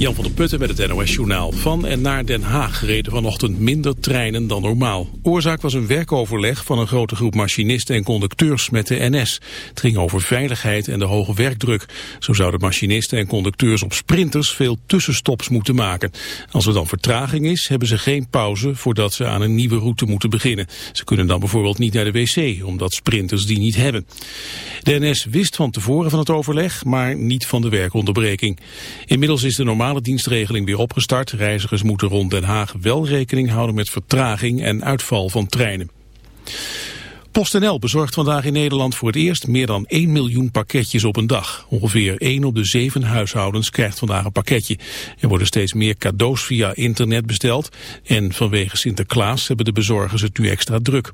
Jan van der Putten met het NOS-journaal. Van en naar Den Haag reden vanochtend minder treinen dan normaal. Oorzaak was een werkoverleg van een grote groep machinisten en conducteurs met de NS. Het ging over veiligheid en de hoge werkdruk. Zo zouden machinisten en conducteurs op sprinters veel tussenstops moeten maken. Als er dan vertraging is, hebben ze geen pauze voordat ze aan een nieuwe route moeten beginnen. Ze kunnen dan bijvoorbeeld niet naar de wc, omdat sprinters die niet hebben. De NS wist van tevoren van het overleg, maar niet van de werkonderbreking. Inmiddels is de normale dienstregeling weer opgestart. Reizigers moeten rond Den Haag wel rekening houden met vertraging en uitval van treinen. PostNL bezorgt vandaag in Nederland voor het eerst meer dan 1 miljoen pakketjes op een dag. Ongeveer 1 op de 7 huishoudens krijgt vandaag een pakketje. Er worden steeds meer cadeaus via internet besteld en vanwege Sinterklaas hebben de bezorgers het nu extra druk.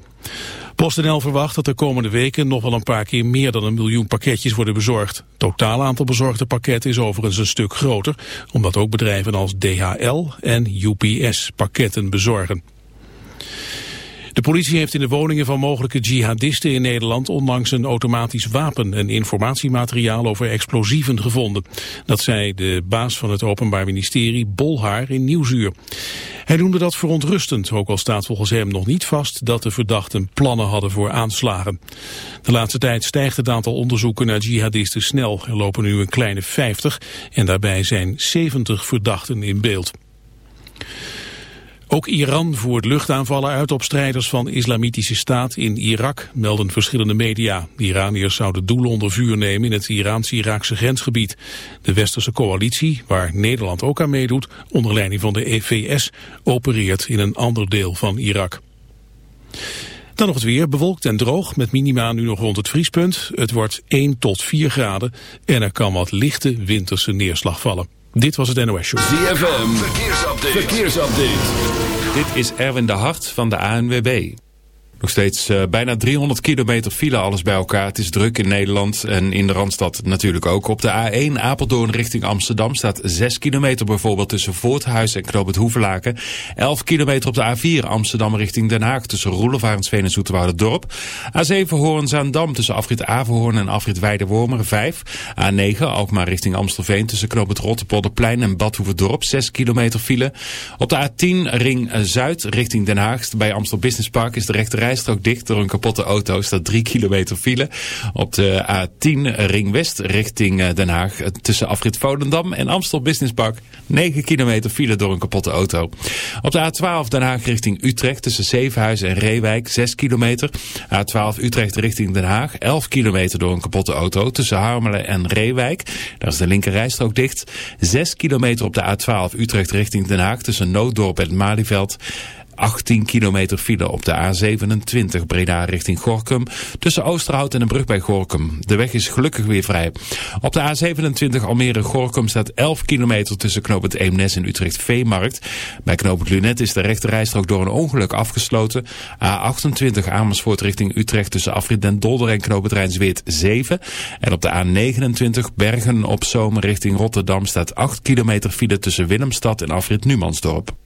PostNL verwacht dat de komende weken nog wel een paar keer meer dan een miljoen pakketjes worden bezorgd. Het totaal aantal bezorgde pakketten is overigens een stuk groter, omdat ook bedrijven als DHL en UPS pakketten bezorgen. De politie heeft in de woningen van mogelijke jihadisten in Nederland onlangs een automatisch wapen en informatiemateriaal over explosieven gevonden. Dat zei de baas van het Openbaar Ministerie Bolhaar in Nieuwsuur. Hij noemde dat verontrustend, ook al staat volgens hem nog niet vast dat de verdachten plannen hadden voor aanslagen. De laatste tijd stijgt het aantal onderzoeken naar jihadisten snel. Er lopen nu een kleine 50 en daarbij zijn 70 verdachten in beeld. Ook Iran voert luchtaanvallen uit op strijders van islamitische staat in Irak, melden verschillende media. De Iraniërs zouden doelen onder vuur nemen in het Iraans-Iraakse grensgebied. De westerse coalitie, waar Nederland ook aan meedoet, onder leiding van de EVS, opereert in een ander deel van Irak. Dan nog het weer, bewolkt en droog, met minima nu nog rond het vriespunt. Het wordt 1 tot 4 graden en er kan wat lichte winterse neerslag vallen. Dit was het NOS Show. ZFM, verkeersupdate. verkeersupdate. Dit is Erwin de Hart van de ANWB. Nog steeds uh, bijna 300 kilometer file alles bij elkaar. Het is druk in Nederland en in de Randstad natuurlijk ook. Op de A1 Apeldoorn richting Amsterdam staat 6 kilometer bijvoorbeeld tussen Voorthuis en Knoop het Hoevelaken. 11 kilometer op de A4 Amsterdam richting Den Haag tussen Roelevarensveen en Dorp. A7 Hoorn-Zaandam tussen afrit Averhoorn en afrit Weidewormer 5. A9 Alkmaar richting Amstelveen tussen Knoop het Rottepolderplein en Badhoevedorp 6 kilometer file. Op de A10 Ring Zuid richting Den Haag bij Amstel Business Park is de rechte rijstrook dicht door een kapotte auto. Staat 3 kilometer file. Op de A10 Ring West richting eh, Den Haag. Tussen afrit Volendam en Amstel Business Park. 9 kilometer file door een kapotte auto. Op de A12 Den Haag richting Utrecht. Tussen Zevenhuizen en Reewijk. 6 kilometer. A12 Utrecht richting Den Haag. 11 kilometer door een kapotte auto. Tussen Harmelen en Reewijk. Daar is de linker rijstrook dicht. 6 kilometer op de A12 Utrecht richting Den Haag. Tussen Nooddorp en Malieveld. 18 kilometer file op de A27 Breda richting Gorkum. Tussen Oosterhout en een brug bij Gorkum. De weg is gelukkig weer vrij. Op de A27 Almere-Gorkum staat 11 kilometer tussen knooppunt Eemnes en Utrecht-Veemarkt. Bij knooppunt Lunet is de rechterrijstrook door een ongeluk afgesloten. A28 Amersfoort richting Utrecht tussen Afrit den Dolder en knooppunt Rijnsweert 7. En op de A29 Bergen op Zomer richting Rotterdam staat 8 kilometer file tussen Willemstad en Afrit Numansdorp.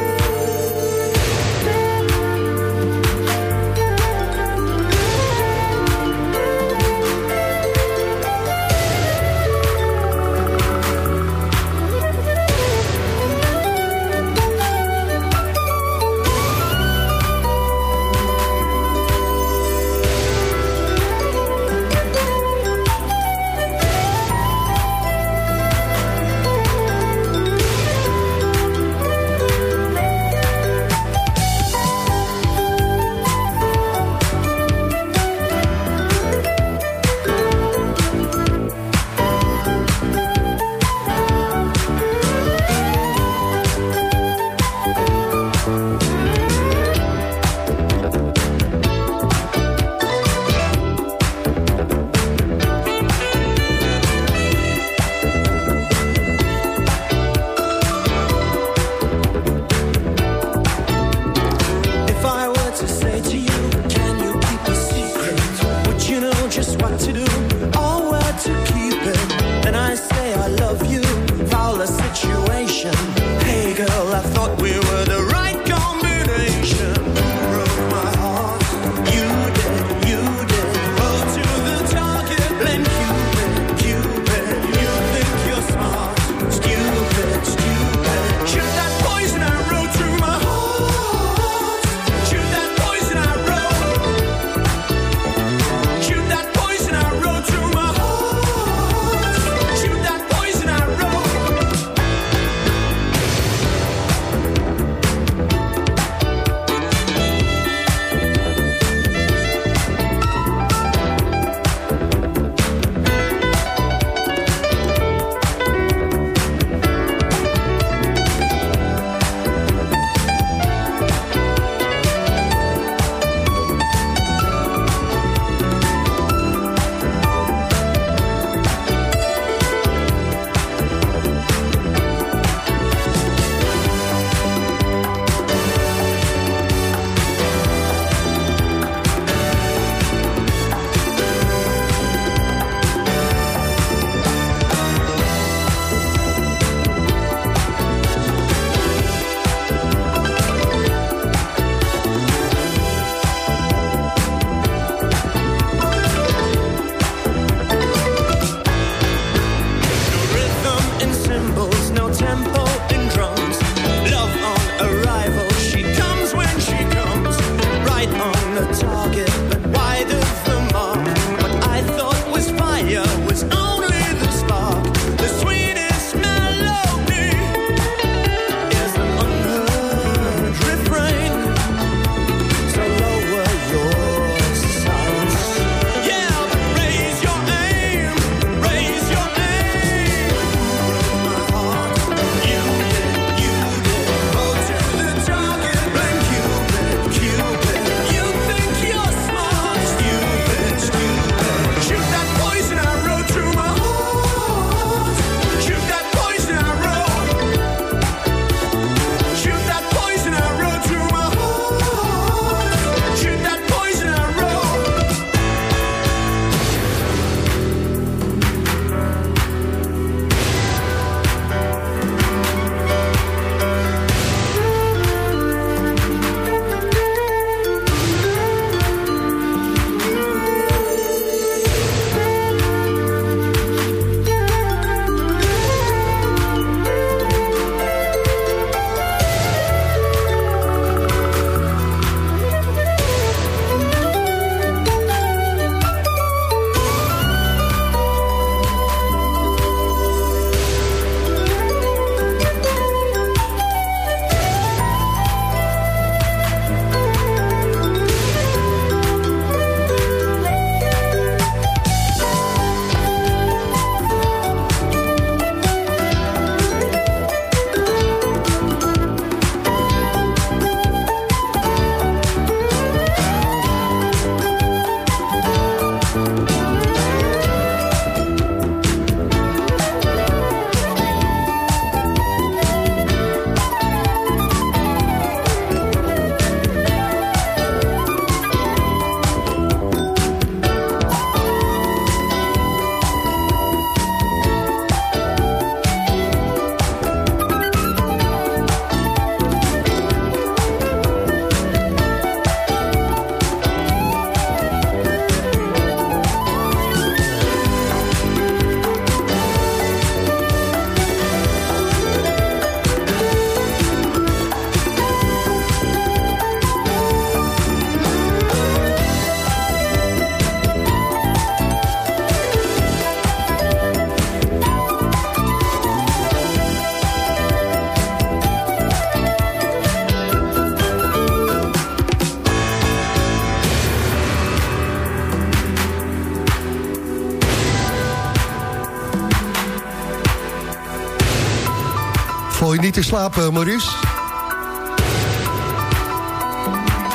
Val je niet te slapen, Maurice?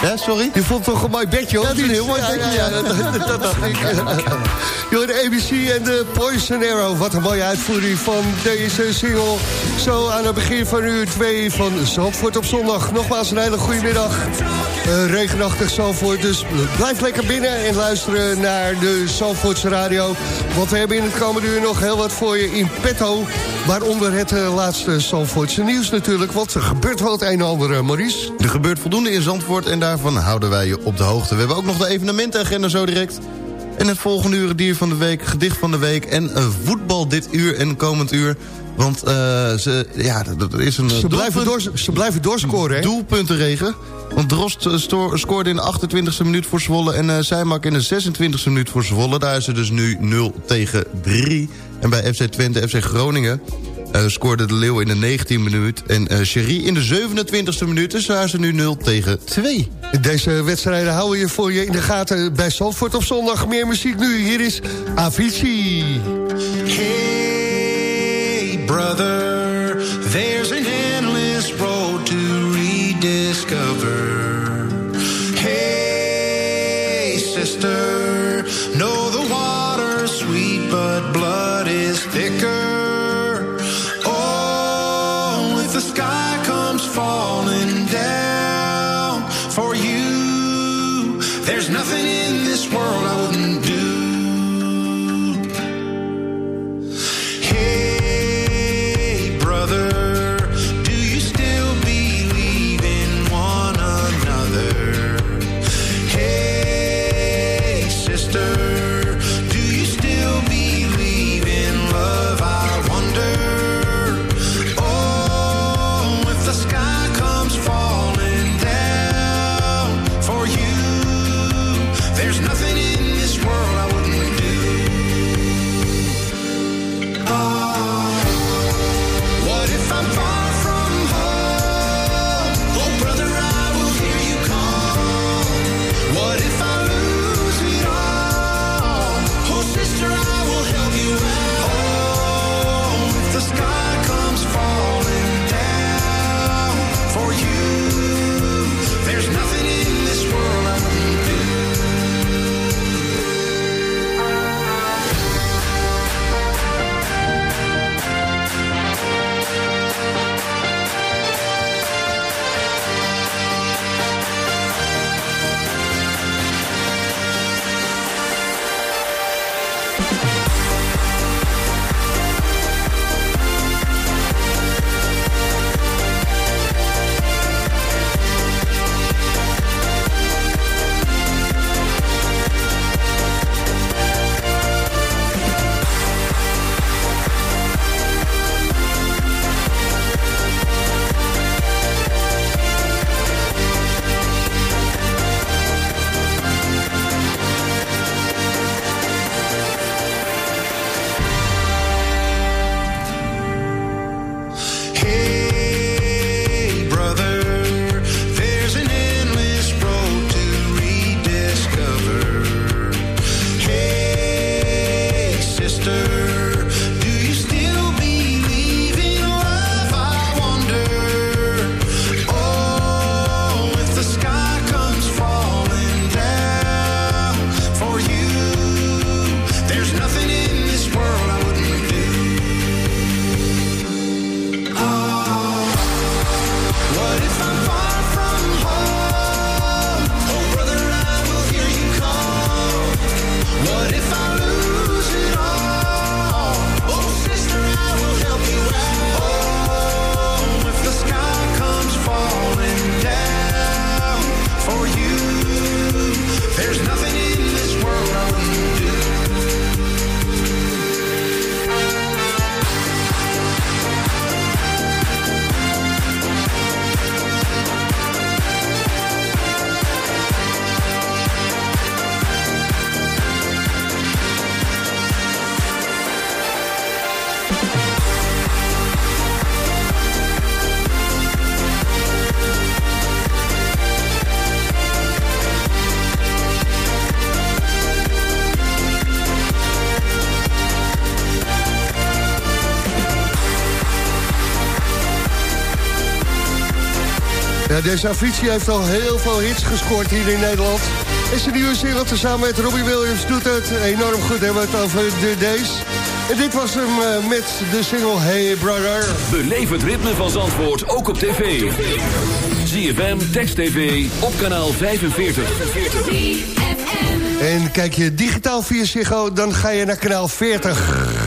Ja, sorry? Je vond toch een mooi bedje, hoor? Ja, die een heel mooi bedje, ja. dat dacht ik. Joh, de ABC en de Poison Arrow. Wat een mooie uitvoering van deze single. Zo aan het begin van uur 2 van Zandvoort op zondag. Nogmaals een hele goede middag. Uh, regenachtig Zandvoort, dus blijf lekker binnen en luisteren naar de Zandvoortse radio. Want we hebben in het komende uur nog heel wat voor je in petto. Waaronder het uh, laatste Zandvoortse nieuws natuurlijk. Want er gebeurt wel het een en ander, uh, Maurice. Er gebeurt voldoende in Zandvoort en daarvan houden wij je op de hoogte. We hebben ook nog de evenementenagenda zo direct. En het volgende uur dier van de week, gedicht van de week... en voetbal dit uur en komend uur. Want uh, ze, ja, dat is een... Ze blijven, door, ze blijven doorscoren, hè? Doelpuntenregen. Want Drost scoorde in de 28e minuut voor Zwolle... en uh, Zijmak in de 26e minuut voor Zwolle. Daar is het dus nu 0 tegen 3. En bij FC Twente, FC Groningen... Uh, scoorde de Leeuw in de 19e minuut. En uh, Cherie in de 27e minuut. Dus daar is het nu 0 tegen 2. Deze wedstrijden houden je voor je in de gaten bij Zandvoort op zondag. Meer muziek nu. Hier is Avicii. Hey brother, deze Avicii heeft al heel veel hits gescoord hier in Nederland. En zijn nieuwe single tezamen met Robbie Williams doet het enorm goed. Hebben we het over de Days. En dit was hem eh, met de single Hey Brother. Beleef het ritme van Zandvoort ook op tv. ZFM, Text TV, op kanaal 45. En kijk je digitaal via Ziggo, dan ga je naar kanaal 40.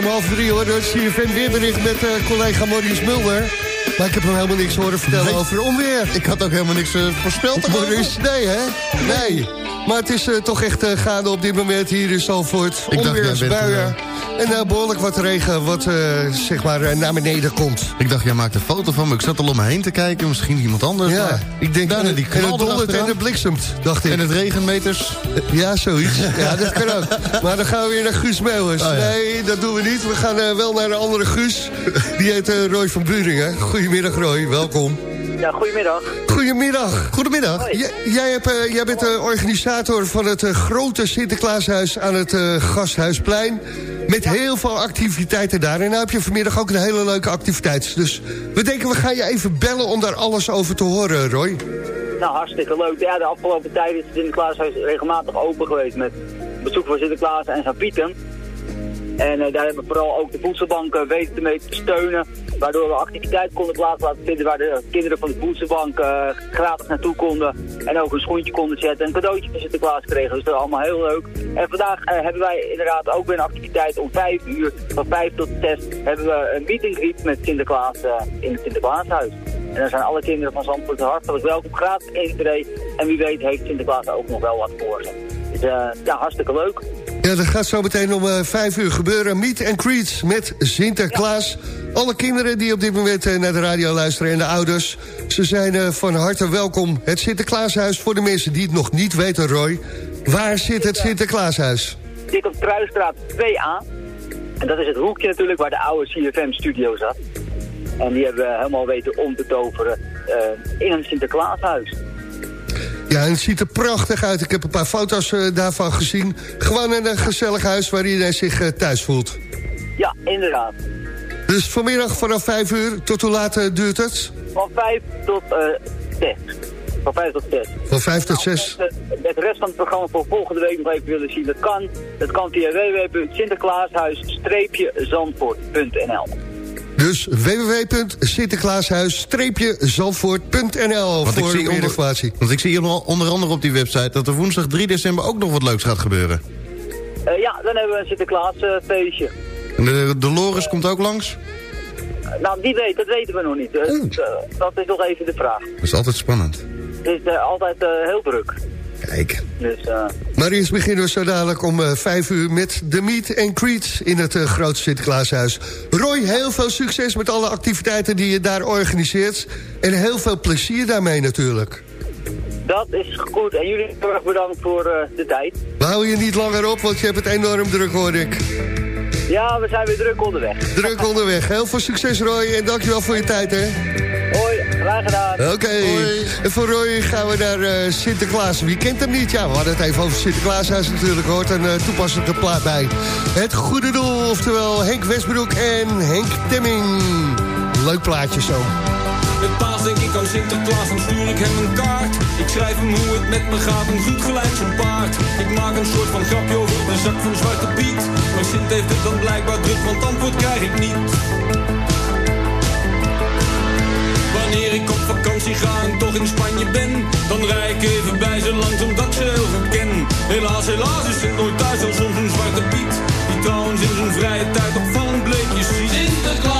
Om half drie hoor, dat CFM weerbericht met uh, collega Maurice Mulder. Maar ik heb hem helemaal niks horen vertellen Nee. over onweer. Ik had ook helemaal niks eh, voorspeld. Maurice, nee hè? Nee. Maar het is eh, toch echt eh, gaande op dit moment hier in Zalvoort. Ik dacht, Onweersbuien. En eh, behoorlijk wat regen wat eh, zeg maar eh, naar beneden komt. Ik dacht, jij maakt een foto van me. Ik zat al om me heen te kijken. Misschien iemand anders. Ja, maar ik denk daarna eh, die en het dondert en het bliksemt, dacht ik. En het regenmeters. Ja, zoiets. Ja, dat kan ook. Maar dan gaan we weer naar Guus Meeuwers. Oh, ja. Nee, dat doen we niet. We gaan wel naar een andere Guus. Die heet eh, Roy van Buringen. Goedemiddag Roy, welkom. Ja, goedemiddag. Goedemiddag. Goedemiddag. Jij, hebt, eh, jij bent de organisator van het eh, grote Sinterklaashuis aan het eh, Gasthuisplein. Met heel veel activiteiten daar. En nou heb je vanmiddag ook een hele leuke activiteit. Dus we denken, we gaan je even bellen om daar alles over te horen, Roy. Nou, hartstikke leuk. Ja, de afgelopen tijd is het Sinterklaashuis regelmatig open geweest met bezoek van Sinterklaas en zijn Pieten. En eh, daar hebben we vooral ook de voedselbanken weten mee te steunen. Waardoor we activiteiten konden plaats laten vinden waar de kinderen van de voedselbank eh, gratis naartoe konden. En ook een schoentje konden zetten en een cadeautje van Sinterklaas kregen. Dus dat is allemaal heel leuk. En vandaag eh, hebben wij inderdaad ook weer een activiteit om 5 uur, van 5 tot 6, hebben we een meet and greet met Sinterklaas in het Sinterklaashuis. En daar zijn alle kinderen van Zandvoort hartelijk welkom, gratis intree. En wie weet heeft Sinterklaas ook nog wel wat voor ze. Dus ja, hartstikke leuk. Ja, dat gaat zo meteen om eh, vijf uur gebeuren. Meet and greet met Sinterklaas. Alle kinderen die op dit moment eh, naar de radio luisteren en de ouders... ze zijn eh, van harte welkom. Het Sinterklaashuis voor de mensen die het nog niet weten, Roy. Waar zit het Sinterklaashuis? Dik op Kruisstraat 2A. En dat is het hoekje natuurlijk waar de oude CFM-studio zat. En die hebben we helemaal weten om te toveren uh, in een Sinterklaashuis. Ja, en het ziet er prachtig uit. Ik heb een paar foto's uh, daarvan gezien. Gewoon een gezellig huis waar iedereen zich uh, thuis voelt. Ja, inderdaad. Dus vanmiddag vanaf 5 uur, tot hoe laat duurt het? Van 5 tot 6. Van 5 tot 6. Van 5 tot 6. Nou, het rest van het programma voor volgende week nog even willen zien. Dat kan, dat kan via www.sinterklaashuis-zandvoort.nl Dus www.sinterklaashuis-zandvoort.nl voor ik zie meer informatie. Want ik zie hier onder andere op die website dat er woensdag 3 december ook nog wat leuks gaat gebeuren. Uh, ja, dan hebben we een Sinterklaasfeestje. Uh, en de Dolores komt ook langs? Nou, wie weet, dat weten we nog niet. Uh, dat is nog even de vraag. Dat is altijd spannend. Het is altijd heel druk. Kijk. Dus, uh... Maar eerst beginnen we zo dadelijk om uh, vijf uur met de Meet and Greet in het uh, grote Sinterklaashuis. Roy, heel veel succes met alle activiteiten die je daar organiseert. En heel veel plezier daarmee natuurlijk. Dat is goed. En jullie heel erg bedankt voor de tijd. We houden je niet langer op, want je hebt het enorm druk, hoor ik. Ja, we zijn weer druk onderweg. Druk onderweg. Heel veel succes, Roy. En dankjewel voor je tijd, hè. Hoi, graag gedaan. Oké. Okay. En voor Roy gaan we naar uh, Sinterklaas. Wie kent hem niet? Ja, we hadden het even over Sinterklaashuis natuurlijk. Hoort een uh, toepasselijke plaat bij. Het Goede Doel, oftewel Henk Westbroek en Henk Temming. Leuk plaatje zo. Met paas denk ik aan Sinterklaas, dan stuur ik hem een kaart. Ik schrijf hem hoe het met me gaat, een goed gelijk zo'n paard. Ik maak een soort van grapje over een zak van Zwarte Piet. Maar Sint heeft het dan blijkbaar druk, want antwoord krijg ik niet. Wanneer ik op vakantie ga en toch in Spanje ben Dan rij ik even bij ze langs omdat ze heel goed ken. Helaas, helaas is het nooit thuis als soms een zwarte piet Die trouwens in zijn vrije tijd opvallend bleekjes ziet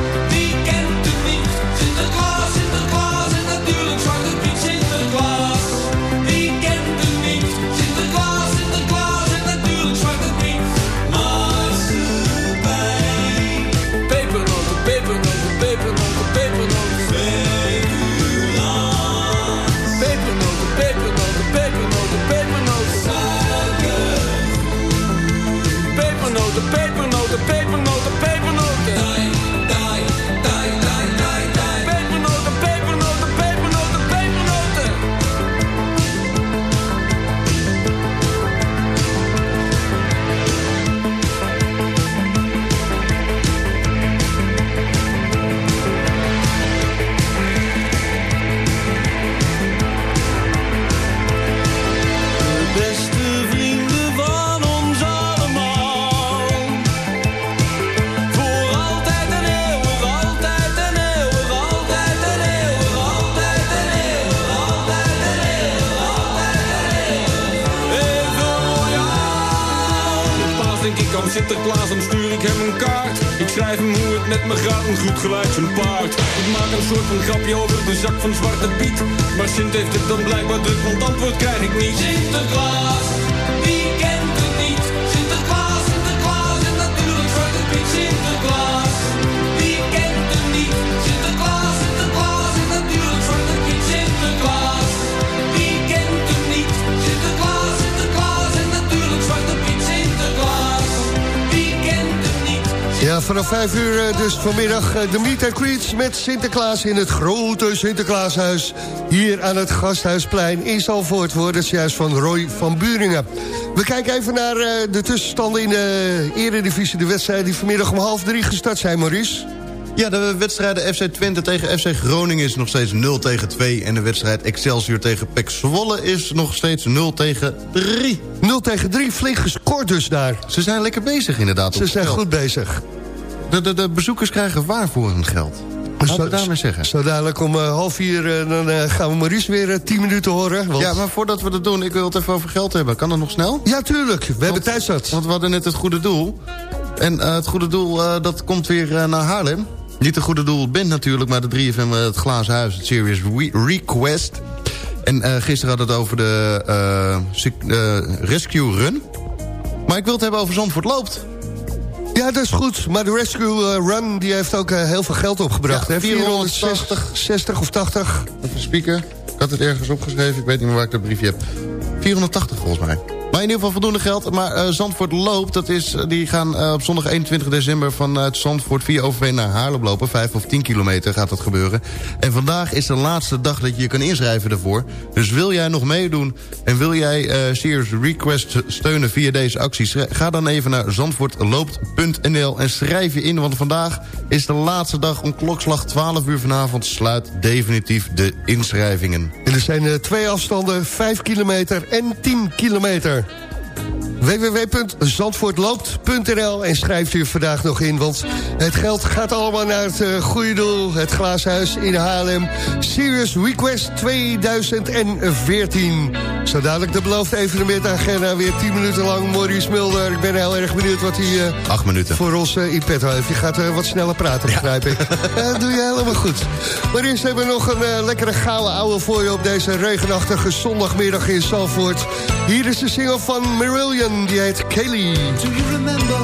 soort van grapje over de zak van Zwarte Piet. Vanaf 5 uur uh, dus vanmiddag uh, de meet and greets met Sinterklaas in het grote Sinterklaashuis. Hier aan het Gasthuisplein in Zalvoort. Wordt het juist van Roy van Buringen. We kijken even naar uh, de tussenstanden in de eredivisie. De wedstrijden die vanmiddag om half drie gestart zijn, Maurice. Ja, de wedstrijden FC Twente tegen FC Groningen is nog steeds 0 tegen 2. En de wedstrijd Excelsior tegen PEC Zwolle is nog steeds 0 tegen 3. 0 tegen 3, flink gescoord dus daar. Ze zijn lekker bezig inderdaad. Ze zijn goed bezig. De, de, de bezoekers krijgen waar voor hun geld. Laten we daarmee zeggen. Zo dadelijk om eh, half vier eh, dan, eh, gaan we Maurice weer tien minuten horen. Want... Ja, maar voordat we dat doen, ik wil het even over geld hebben. Kan dat nog snel? Ja, tuurlijk. We hebben tijd zat. Want we hadden net het goede doel. En het goede doel, dat komt weer naar Haarlem. Niet het goede doel bent natuurlijk, maar de 3FM, eh, het Glazen Huis, het Serious Re- Request. En gisteren hadden we het over de Rescue Run. Maar ik wil het hebben over Zandvoort Loopt. Ja, dat is goed. Maar de Rescue eh, Run die heeft ook eh, heel veel geld opgebracht. Ja, hè? 480. 460 of 80. Even spieken. Ik had het ergens opgeschreven. Ik weet niet meer waar ik dat briefje heb. 480 volgens mij. Maar in ieder geval voldoende geld. Maar eh, Zandvoort loopt. Dat is, eh, die gaan eh, op zondag 21 december vanuit Zandvoort via Overveen naar Haarlem lopen. 5 of 10 kilometer gaat dat gebeuren. En vandaag is de laatste dag dat je je kan inschrijven daarvoor. Dus wil jij nog meedoen en wil jij eh Serious Request steunen via deze actie... schri- ga dan even naar zandvoortloopt.nl en schrijf je in. Want vandaag is de laatste dag om klokslag 12 uur vanavond... sluit definitief de inschrijvingen. En er zijn twee afstanden, 5 kilometer en 10 kilometer. www.zandvoortloopt.nl en schrijft u vandaag nog in, want het geld gaat allemaal naar het eh, goede doel. Het Glaashuis in Haarlem. Serious Request 2014. Zo dadelijk de beloofde evenementagenda weer 10 minuten lang. Maurice Mulder, ik ben heel erg benieuwd wat hij eh, Acht minuten. voor ons eh, in petto heeft. Je gaat wat sneller praten, begrijp ik. Dat doe je helemaal goed. Maar eerst hebben we nog een lekkere gouden ouwe voor je... op deze regenachtige zondagmiddag in Salford. Hier is de single van Marillion, die heet Kelly. Do you remember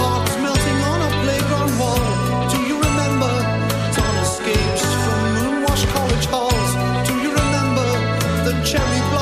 hearts melting on a playground wall? Do you remember torn escapes from college halls? Do you remember the cherry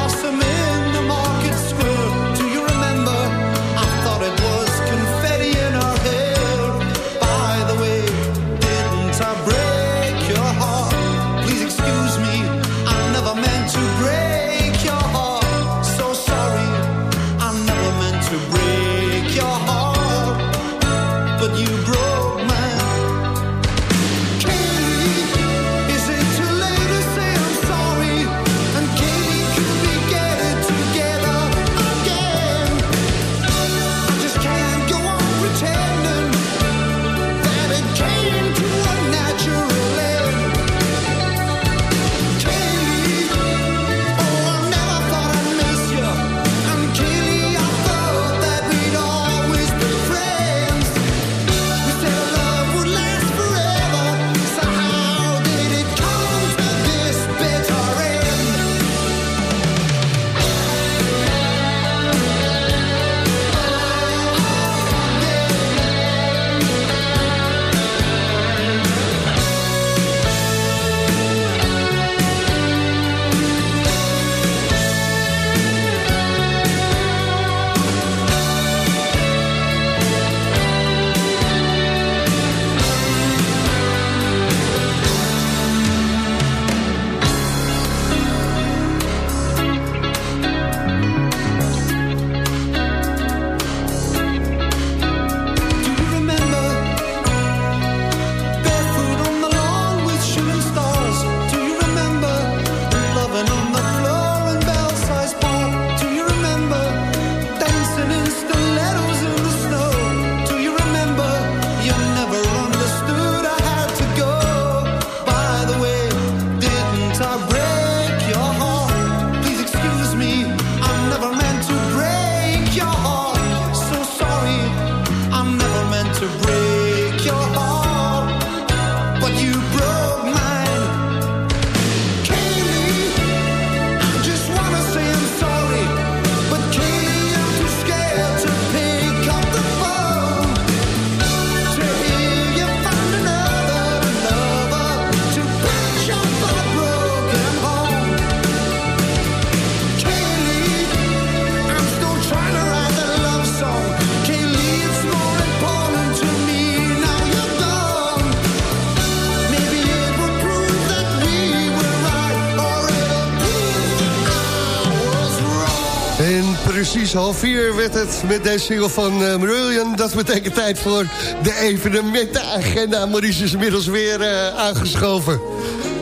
4 werd het met deze single van uh, Marillion. Dat betekent tijd voor de evenementenagenda. Maurice is inmiddels weer eh, aangeschoven.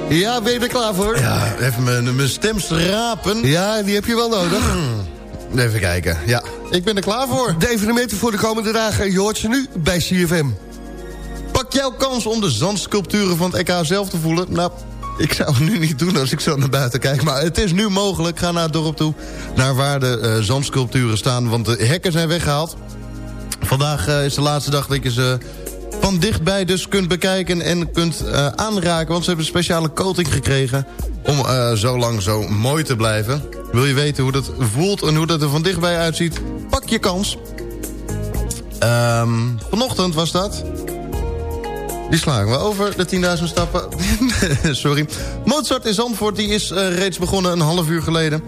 Ja, ben je er klaar voor? Ja, even mijn, stem schrapen. Ja, die heb je wel nodig. Hmm. Even kijken, ja. Ik ben er klaar voor. De evenementen voor de komende dagen. Je hoort ze nu bij CFM. Pak jouw kans om de zandsculpturen van het EK zelf te voelen. Nou, ik zou het nu niet doen als ik zo naar buiten kijk. Maar het is nu mogelijk. Ga naar het dorp toe. Naar waar de uh, zandsculpturen staan. Want de hekken zijn weggehaald. Vandaag uh, is de laatste dag dat je ze van dichtbij dus kunt bekijken en kunt uh, aanraken. Want ze hebben een speciale coating gekregen om zo lang zo mooi te blijven. Wil je weten hoe dat voelt en hoe dat er van dichtbij uitziet? Pak je kans. Um, vanochtend was dat. Die slagen we over, de 10.000 stappen. Sorry. Mozart in Zandvoort die is uh, reeds begonnen een half uur geleden...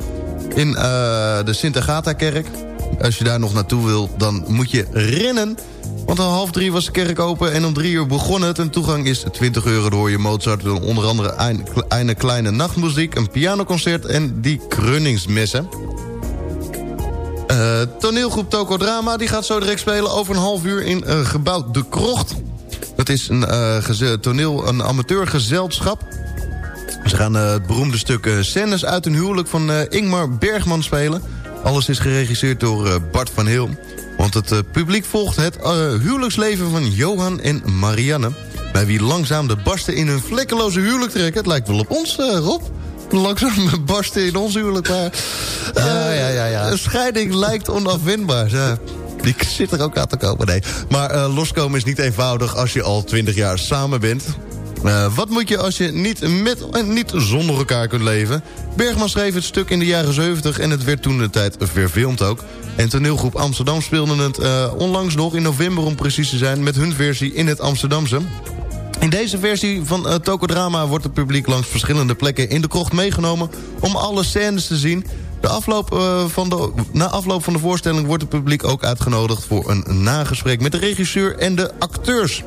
in uh, de Sint-Agata-kerk. Als je daar nog naartoe wil, dan moet je rennen... Want om half drie was de kerk open en om drie uur begon het. En toegang is 20 euro. door je Mozart. Onder andere een, een kleine nachtmuziek, een pianoconcert en die krunningsmessen. Uh, toneelgroep Tokodrama die gaat zo direct spelen over een half uur in uh, gebouw De Krocht. Dat is een uh, toneel, een amateurgezelschap. Ze gaan het beroemde stuk Scènes uit een huwelijk van Ingmar Bergman spelen. Alles is geregisseerd door Bart van Heel. Want het uh, publiek volgt het uh, huwelijksleven van Johan en Marianne. Bij wie langzaam de barsten in hun vlekkeloze huwelijk trekken. Het lijkt wel op ons, uh, Rob. Langzaam barsten in ons huwelijk. Maar, ja, ja, ja, ja. Een scheiding lijkt onafwendbaar. Ja. Die zit er ook aan te komen, nee. Maar loskomen is niet eenvoudig als je al twintig jaar samen bent. Uh, wat moet je als je niet met en niet zonder elkaar kunt leven? Bergman schreef het stuk in de jaren 70 en het werd toen de tijd verfilmd ook. En toneelgroep Amsterdam speelde het onlangs nog in november om precies te zijn... met hun versie in het Amsterdamse. In deze versie van uh, Tokodrama wordt het publiek langs verschillende plekken in de krocht meegenomen... om alle scènes te zien. De afloop, uh, van de, na afloop van de voorstelling wordt het publiek ook uitgenodigd... voor een nagesprek met de regisseur en de acteurs.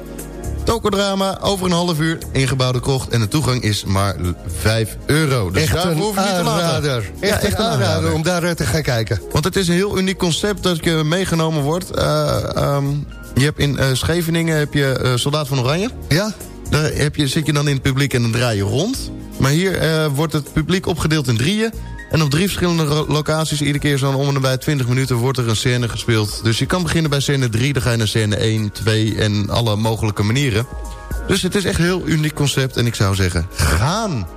Tokodrama over een half uur, ingebouwde krocht... en de toegang is maar 5 euro. Dus echt daar een hoef je niet te laten. Echt, Ja, echt een aanrader om daar eh, te gaan kijken. Want het is een heel uniek concept dat je meegenomen wordt. Uh, um, je hebt in uh, Scheveningen heb je uh, Soldaat van Oranje. Ja. Daar heb je, zit je dan in het publiek en dan draai je rond. Maar hier wordt het publiek opgedeeld in drieën. En op drie verschillende locaties, iedere keer zo'n om en bij 20 minuten... wordt er een scène gespeeld. Dus je kan beginnen bij scène 3, dan ga je naar scène 1, 2... en alle mogelijke manieren. Dus het is echt een heel uniek concept. En ik zou zeggen, gaan!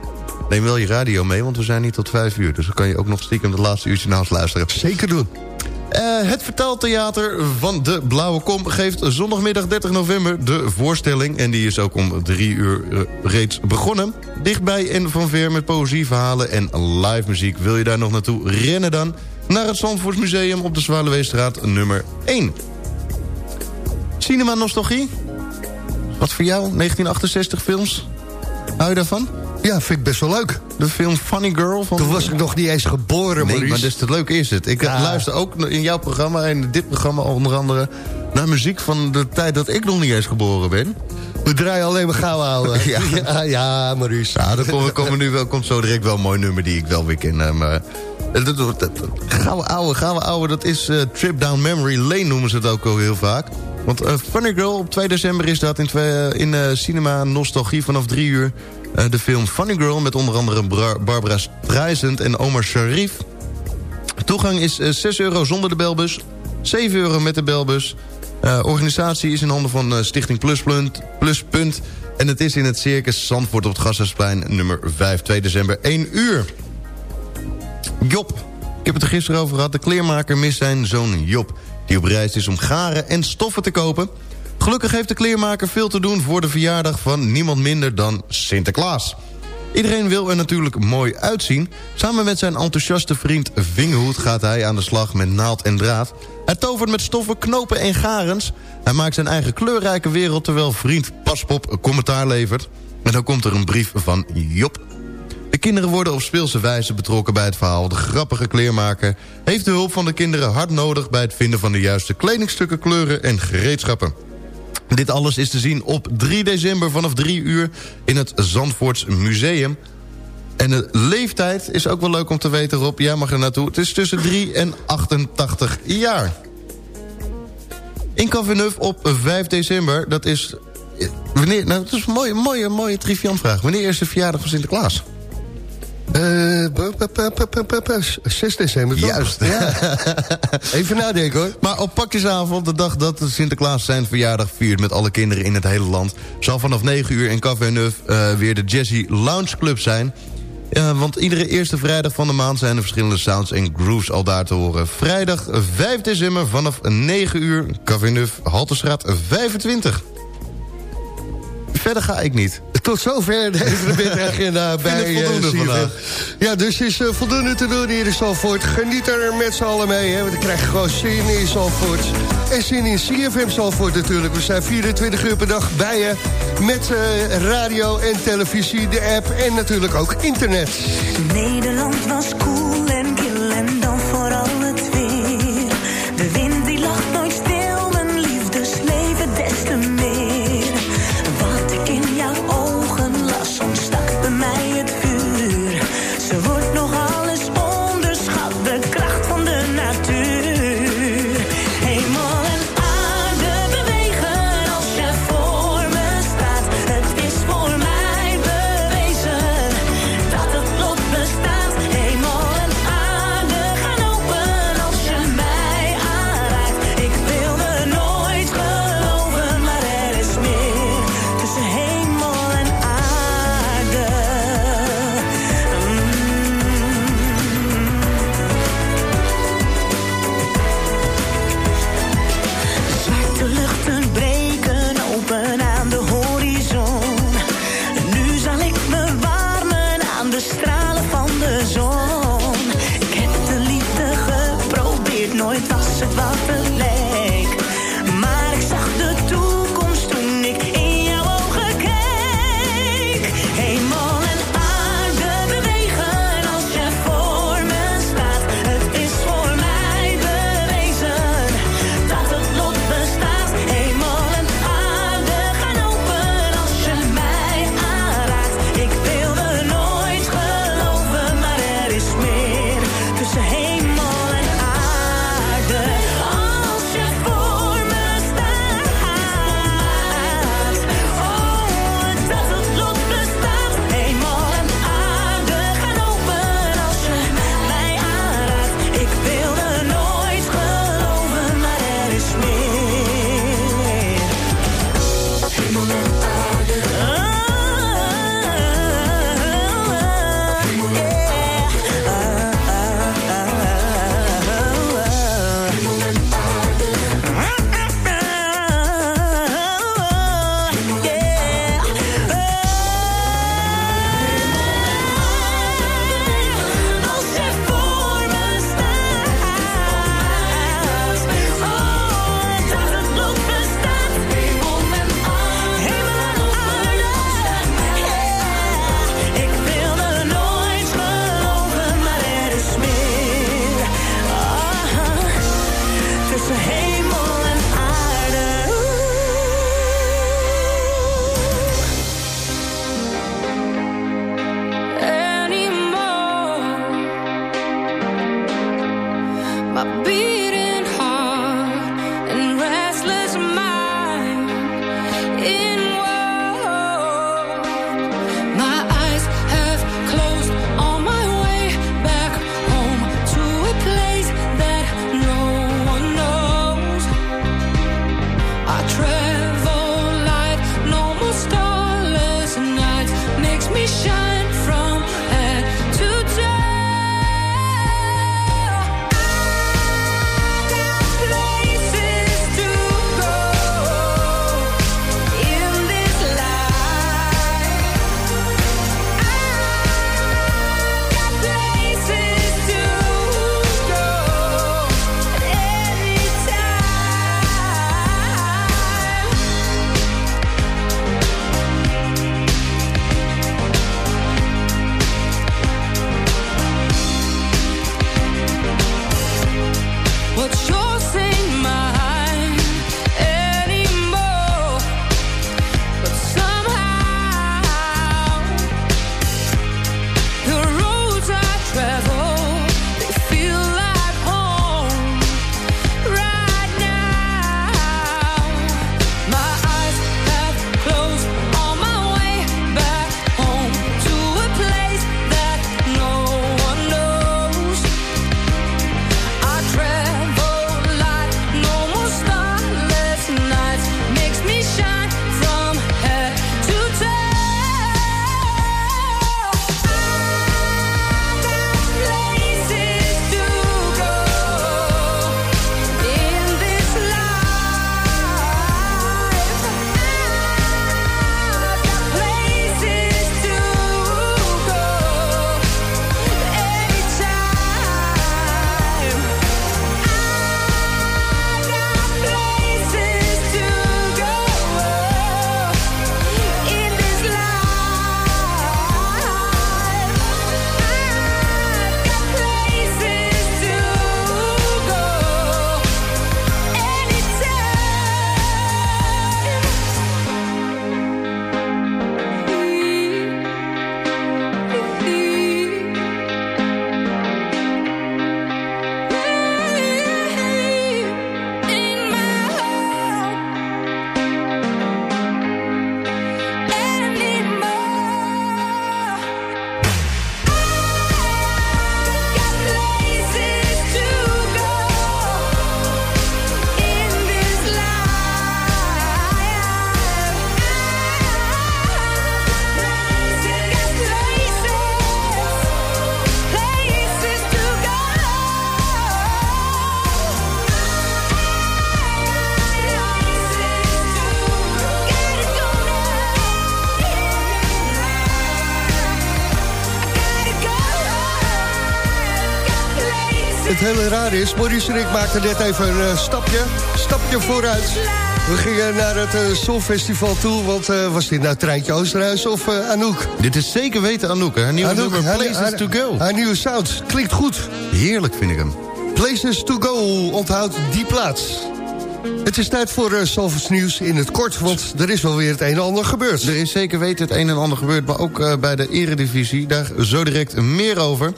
Neem wel je radio mee, want we zijn hier tot 5 uur. Dus dan kan je ook nog stiekem het laatste uurtje naast luisteren. Zeker doen. Uh, het vertaaltheater van de Blauwe Kom geeft zondagmiddag 30 november de voorstelling. En die is ook om drie uur uh, reeds begonnen. Dichtbij en van ver met poëzieverhalen en live muziek. Wil je daar nog naartoe rennen dan? Naar het Zandvoortsmuseum op de Zwaluweestraat nummer 1. Cinema Nostalgie? Wat voor jou? 1968 films? Hou je daarvan? Ja, vind ik best wel leuk. De film Funny Girl. Van... Toen was ik nog niet eens geboren, Nee, Maurice. maar des te leuk is het. Ik Ja. luister ook in jouw programma en dit programma onder andere... naar muziek van de tijd dat ik nog niet eens geboren ben. We draaien alleen maar gauw ouwe. Ja. ja, ja, Maurice. Ja, komt, komen nu wel, komt zo direct wel een mooi nummer die ik wel weer ken. eh, Maar Gouden ouwe, gouden ouwe, dat is eh, Trip Down Memory Lane noemen ze het ook al heel vaak. Want eh, Funny Girl, op 2 december is dat in, twee, in Cinema Nostalgie vanaf 3 uur. Eh, de film Funny Girl met onder andere Barbara Streisand en Omar Sharif. Toegang is eh, 6 euro zonder de belbus, 7 euro met de belbus. Eh, organisatie is in handen van eh, Stichting Pluspunt, Pluspunt. En het is in het Circus Zandvoort op het Gasthuisplein nummer 5, 2 december, 1 uur. Job, ik heb het er gisteren over gehad. De kleermaker mist zijn zoon Job, die op reis is om garen en stoffen te kopen. Gelukkig heeft de kleermaker veel te doen voor de verjaardag van niemand minder dan Sinterklaas. Iedereen wil er natuurlijk mooi uitzien. Samen met zijn enthousiaste vriend Vingerhoed gaat hij aan de slag met naald en draad. Hij tovert met stoffen, knopen en garens. Hij maakt zijn eigen kleurrijke wereld terwijl vriend Paspop commentaar levert. En dan komt er een brief van Job. De kinderen worden op speelse wijze betrokken bij het verhaal. De grappige kleermaker heeft de hulp van de kinderen hard nodig... bij het vinden van de juiste kledingstukken, kleuren en gereedschappen. Dit alles is te zien op 3 december vanaf 3 uur in het Zandvoorts Museum. En de leeftijd is ook wel leuk om te weten, Rob. Jij mag er naartoe. Het is tussen 3 en 88 jaar. In Cavenuf op 5 december, dat is... Wanneer, nou, dat is een mooie, mooie, mooie triviantvraag. Wanneer is de verjaardag van Sinterklaas? Eh, 6 december, toch? Juist. Ja. Even nadenken, hoor. Maar op pakjesavond, de dag dat Sinterklaas zijn verjaardag viert... met alle kinderen in het hele land... zal vanaf 9 uur in Café Neuf eh, weer de Jazzy Lounge Club zijn... Want iedere eerste vrijdag van de maand zijn er verschillende sounds en grooves al daar te horen. Vrijdag 5 december vanaf 9 uur, Café Neuf, Halterstraat 25. Verder ga ik niet. Tot zover deze agenda bij eh, vandaag. Ja, dus is eh, voldoende te doen hier in Zalvoort. Geniet er met z'n allen mee, hè, want dan krijg je gewoon zin in Zalvoort. En zin in CFM Zalvoort natuurlijk. We zijn 24 uur per dag bij je met eh, radio en televisie, de app en natuurlijk ook internet. Nederland was cool. Raar is, Maurice en ik maakten net even een eh, stapje, stapje vooruit. We gingen naar het uh, Songfestival toe, want eh, was dit nou Treintje Oosterhuis of Anouk? Dit is zeker weten Anouk, hè? Haar nieuwe Anouk, nummer Places haar- to Go. Haar nieuwe sound, klinkt goed. Heerlijk vind ik hem. Places to go, onthoud die plaats. Het is tijd voor uh, nieuws in het kort, want er is wel weer het een en ander gebeurd. Er is zeker weten het een en ander gebeurd, maar ook eh, bij de eredivisie. Daar zo direct meer over.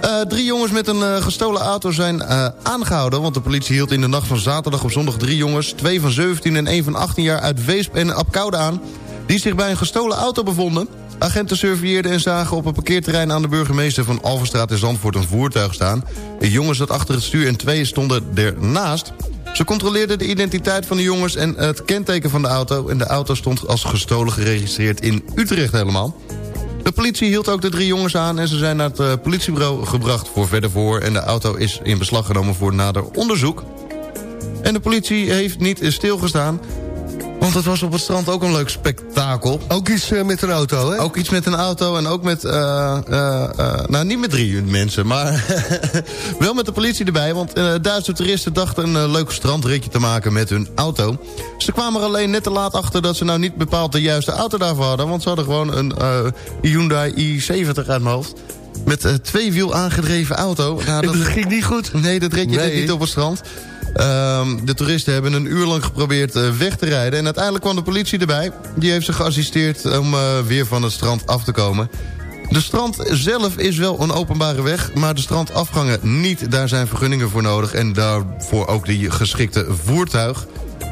Eh, drie jongens met een gestolen auto zijn eh, aangehouden... want de politie hield in de nacht van zaterdag op zondag drie jongens... twee van 17 en één van 18 jaar uit Weesp en Apkoude aan... die zich bij een gestolen auto bevonden. Agenten surveilleerden en zagen op een parkeerterrein aan de burgemeester van Alverstraat in Zandvoort een voertuig staan. De jongens zat achter het stuur en twee stonden ernaast. Ze controleerden de identiteit van de jongens en het kenteken van de auto... en de auto stond als gestolen geregistreerd in Utrecht helemaal. De politie hield ook de drie jongens aan... en ze zijn naar het eh, politiebureau gebracht voor verder voor... en de auto is in beslag genomen voor nader onderzoek. En de politie heeft niet stilgestaan... want het was op het strand ook een leuk spektakel. Ook iets eh, met een auto, hè? Ook iets met een auto en ook met... eh, eh, nou, niet met drie mensen, maar wel met de politie erbij... want Duitse toeristen dachten een leuk strandritje te maken met hun auto. Ze kwamen er alleen net te laat achter dat ze nou niet bepaald de juiste auto daarvoor hadden... want ze hadden gewoon een Hyundai i70 uit mijn hoofd... Met een tweewiel aangedreven auto. Nou, Dat ging niet goed. Nee, dat red je net niet op het strand. Ehm, de toeristen hebben een uur lang geprobeerd eh, weg te rijden. En uiteindelijk kwam de politie erbij. Die heeft ze geassisteerd om eh, weer van het strand af te komen. De strand zelf is wel een openbare weg, maar de strandafgangen niet. Daar zijn vergunningen voor nodig en daarvoor ook die geschikte voertuig.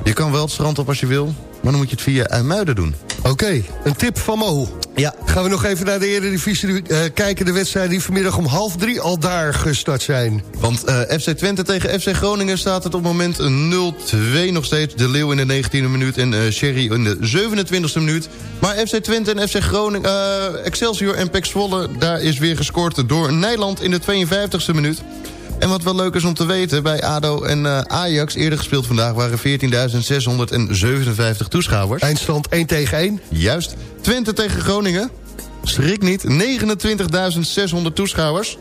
Je kan wel het strand op als je wil, maar dan moet je het via IJmuiden doen. Oké, een tip van Mo. Ja. Gaan we nog even naar de Eredivisie eh, kijken. De wedstrijden die vanmiddag om half drie al daar gestart zijn. Want eh, FC Twente tegen FC Groningen staat het op het moment 0-2 nog steeds. De Leeuw in de 19e minuut en eh Sherry in de 27e minuut. Maar FC Twente en FC Groningen, Excelsior en Zwolle... daar is weer gescoord door Nijland in de 52e minuut. En wat wel leuk is om te weten, bij ADO en eh, Ajax eerder gespeeld vandaag... waren 14.657 toeschouwers. Eindstand 1 tegen 1. Juist. Twente tegen Groningen. Schrik niet. 29.600 toeschouwers.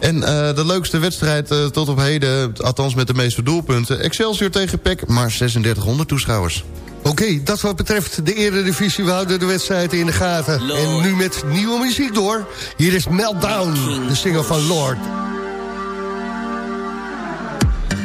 En eh, de leukste wedstrijd eh, tot op heden, althans met de meeste doelpunten... Excelsior tegen PEC, maar 3600 toeschouwers. Oké, dat wat betreft de Eredivisie. We houden de wedstrijden in de gaten. En nu met nieuwe muziek door. Hier is Meltdown, de single van Lord.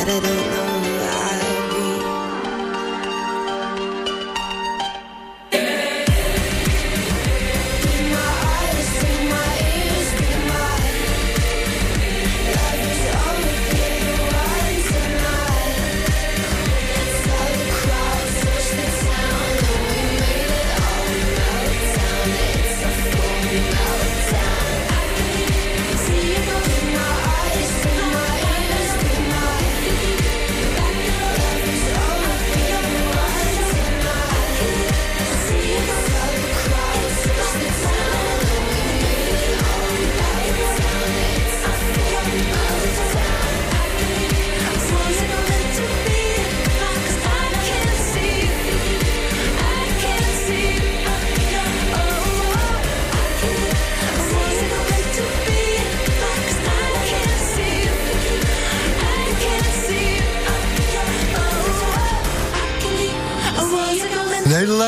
But I don't know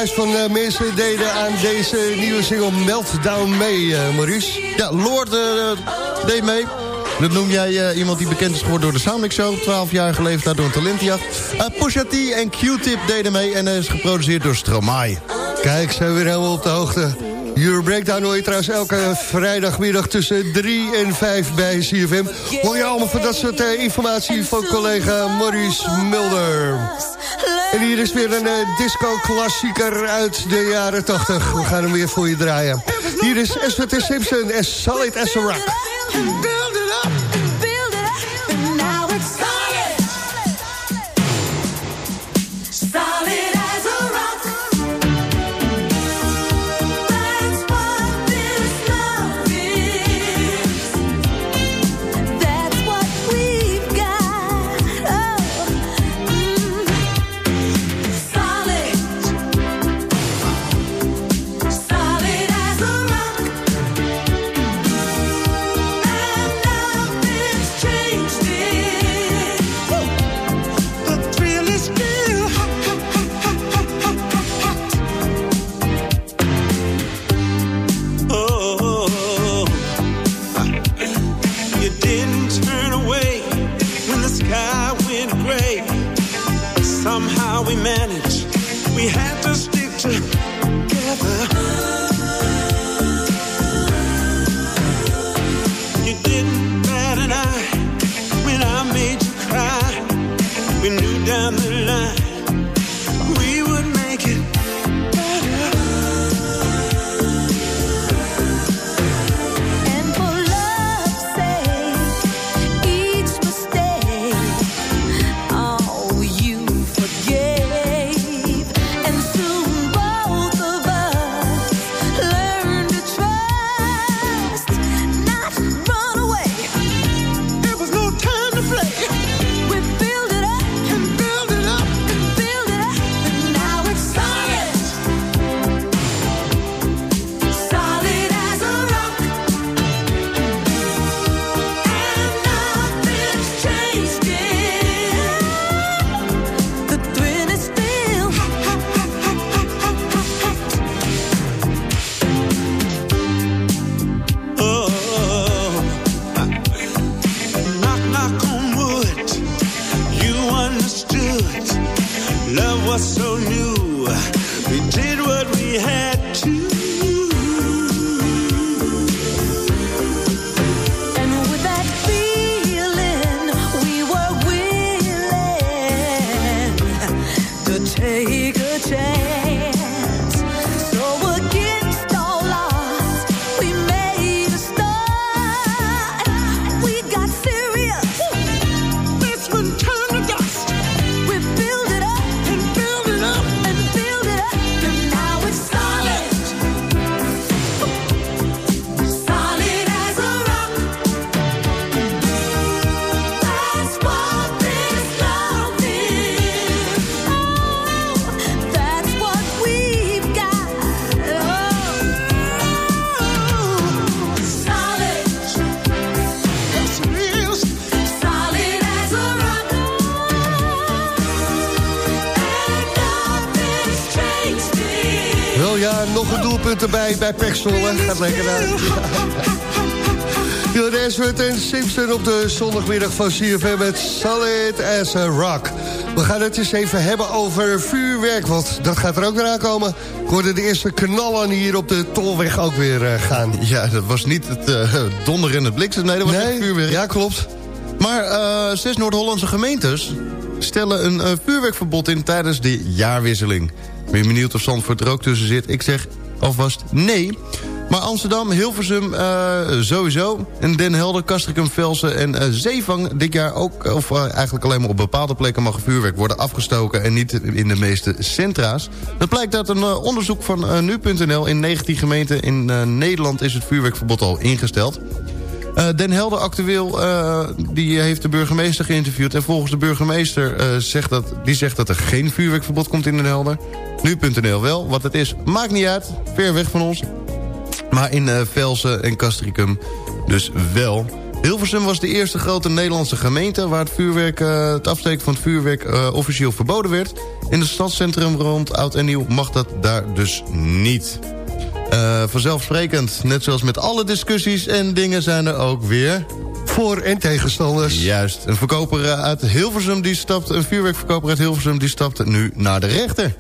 lijst van eh, mensen deden aan deze nieuwe single Meltdown mee, eh, Maurice. Ja, Lord eh, deed mee. Dat noem jij eh, iemand die bekend is geworden door de Soundmix Show. 12 jaar geleden daar door een talentjacht. Pusha T en Q-Tip deden mee en eh, is geproduceerd door Stromae. Kijk, zijn we weer helemaal op de hoogte. Euro Breakdown hoor trouwens elke vrijdagmiddag tussen 3 en 5 bij CFM. Hoor je allemaal van dat soort eh, informatie van collega Maurice Mulder. En hier is weer een eh, disco-klassieker uit de jaren 80. We gaan hem weer voor je draaien. Hier is Eswert Simpson en Solid as a Rock. I nog een doelpunt erbij bij Pek Zwolle. Gaat lekker uit. Jordan en Simpson op de zondagmiddag van CFM met Solid as a Rock. We gaan het eens even hebben over vuurwerk, want dat gaat er ook weer aankomen. Ik hoorde de eerste knallen hier op de tolweg ook weer eh, gaan. Ja, dat was niet het uh, donder en het bliksem, nee, dat was Nee, vuurwerk. ja, klopt. Maar eh, zes Noord-Hollandse gemeentes stellen een vuurwerkverbod in tijdens de jaarwisseling. Ben je benieuwd of Zandvoort er ook tussen zit? Ik zeg alvast nee. Maar Amsterdam, Hilversum eh, sowieso. En Den Helder, Castricum, Velsen en eh, Zeevang dit jaar ook... of eh, eigenlijk alleen maar op bepaalde plekken mag vuurwerk worden afgestoken... en niet in de meeste centra's. Dat blijkt uit een onderzoek van nu.nl. In 19 gemeenten in Nederland is het vuurwerkverbod al ingesteld. Eh, Den Helder actueel, eh, die heeft de burgemeester geïnterviewd... en volgens de burgemeester eh, zegt dat, die zegt dat er geen vuurwerkverbod komt in Den Helder. Nu.nl wel, wat het is, maakt niet uit, ver weg van ons. Maar in Velsen en Castricum dus wel. Hilversum was de eerste grote Nederlandse gemeente... waar het, vuurwerk, het afsteken van het vuurwerk officieel verboden werd. In het stadscentrum rond Oud en Nieuw mag dat daar dus niet. Eh, vanzelfsprekend, net zoals met alle discussies en dingen zijn er ook weer... Voor- en tegenstanders. Juist, een verkoper eh, uit Hilversum die stapt... een vuurwerkverkoper uit Hilversum die stapt nu naar de rechter.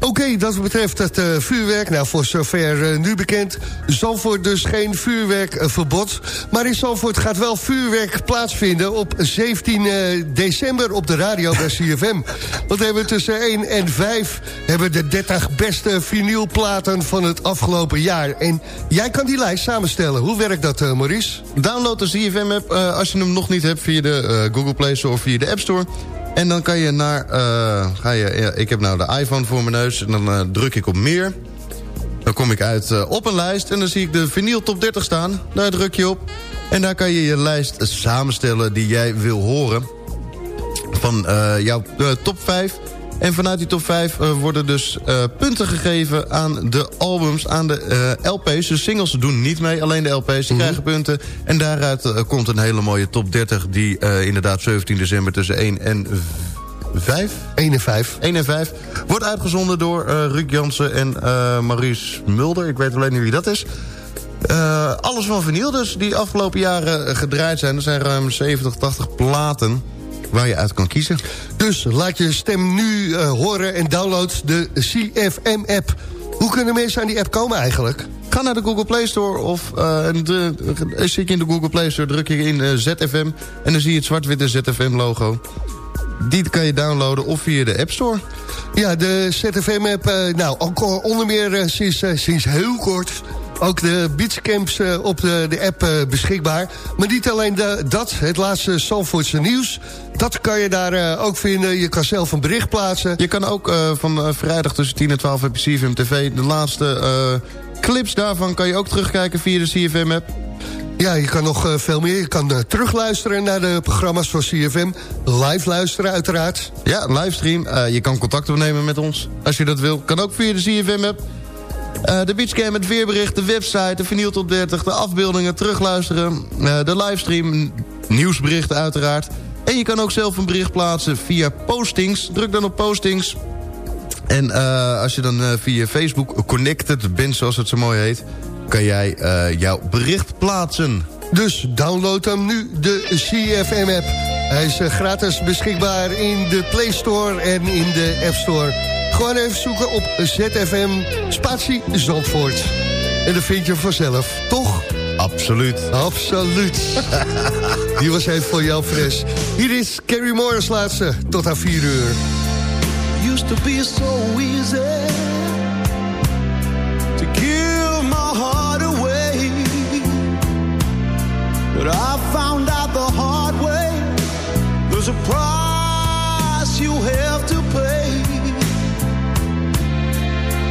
Oké, dat betreft het eh, vuurwerk. Nou, voor zover eh, nu bekend. Zandvoort dus geen vuurwerkverbod. maar in Zandvoort gaat wel vuurwerk plaatsvinden... op 17 eh, december op de radio bij CFM. Want hebben we tussen 1 en 5... hebben de 30 beste vinylplaten van het afgelopen jaar. En jij kan die lijst samenstellen. Hoe werkt dat, Maurice? Download de CFM-app als je hem nog niet hebt... via de Google Play Store of via de App Store... En dan kan je naar... eh, ga je, ik heb nou de iPhone voor mijn neus. En dan eh, druk ik op meer. Dan kom ik uit eh, op een lijst. En dan zie ik de vinyl top 30 staan. Daar druk je op. En daar kan je je lijst samenstellen die jij wil horen. Van jouw top 5. En vanuit die top 5 eh, worden dus eh, punten gegeven aan de albums, aan de eh, LP's. Dus singles doen niet mee, alleen de LP's die krijgen punten. En daaruit komt een hele mooie top 30 die inderdaad 17 december tussen 1 en 5? 1 en 5. 1 en 5. Wordt uitgezonden door Ruud Jansen en Maurice Mulder. Ik weet alleen niet wie dat is. Alles van vinyl dus, die afgelopen jaren gedraaid zijn. Er zijn ruim 70, 80 platen waar je uit kan kiezen. Dus laat je stem nu eh, horen en download de CFM-app. Hoe kunnen mensen aan die app komen eigenlijk? Ga naar de Google Play Store of de, eh, zit je in de Google Play Store, druk je in ZFM... en dan zie je het zwart-witte ZFM-logo. Die kan je downloaden of via de App Store. Ja, de ZFM-app, nou, ook onder meer sinds, sinds heel kort... ook de beachcamps eh, op de, de app eh, beschikbaar. Maar niet alleen de, dat, het laatste Zandvoortse nieuws... dat kan je daar eh, ook vinden. Je kan zelf een bericht plaatsen. Je kan ook van vrijdag tussen 10 en 12 heb je CFM TV. De laatste clips daarvan kan je ook terugkijken via de CFM-app. Ja, je kan nog veel meer. Je kan terugluisteren naar de programma's van CFM. Live luisteren uiteraard. Ja, livestream. Je kan contact opnemen met ons als je dat wil. Kan ook via de CFM-app. Eh, de beachcam, het weerbericht, de website, de vinyl top 30, de afbeeldingen, terugluisteren. eh, de livestream, nieuwsberichten uiteraard. En je kan ook zelf een bericht plaatsen via postings. Druk dan op postings. En eh, als je dan via Facebook connected bent, zoals het zo mooi heet... kan jij jouw bericht plaatsen. Dus download hem nu, de CFM-app. Hij is gratis beschikbaar in de Play Store en in de App Store. Gewoon even zoeken op ZFM Spatie Zandvoort. En dan vind je hem vanzelf, toch? Absoluut. Absoluut. Die was even voor jou, Fres. Hier is Carrie Moore's laatste, tot aan 4 uur. used to be so easy to give my heart away. But I found out the hard way there's a price you have to pay.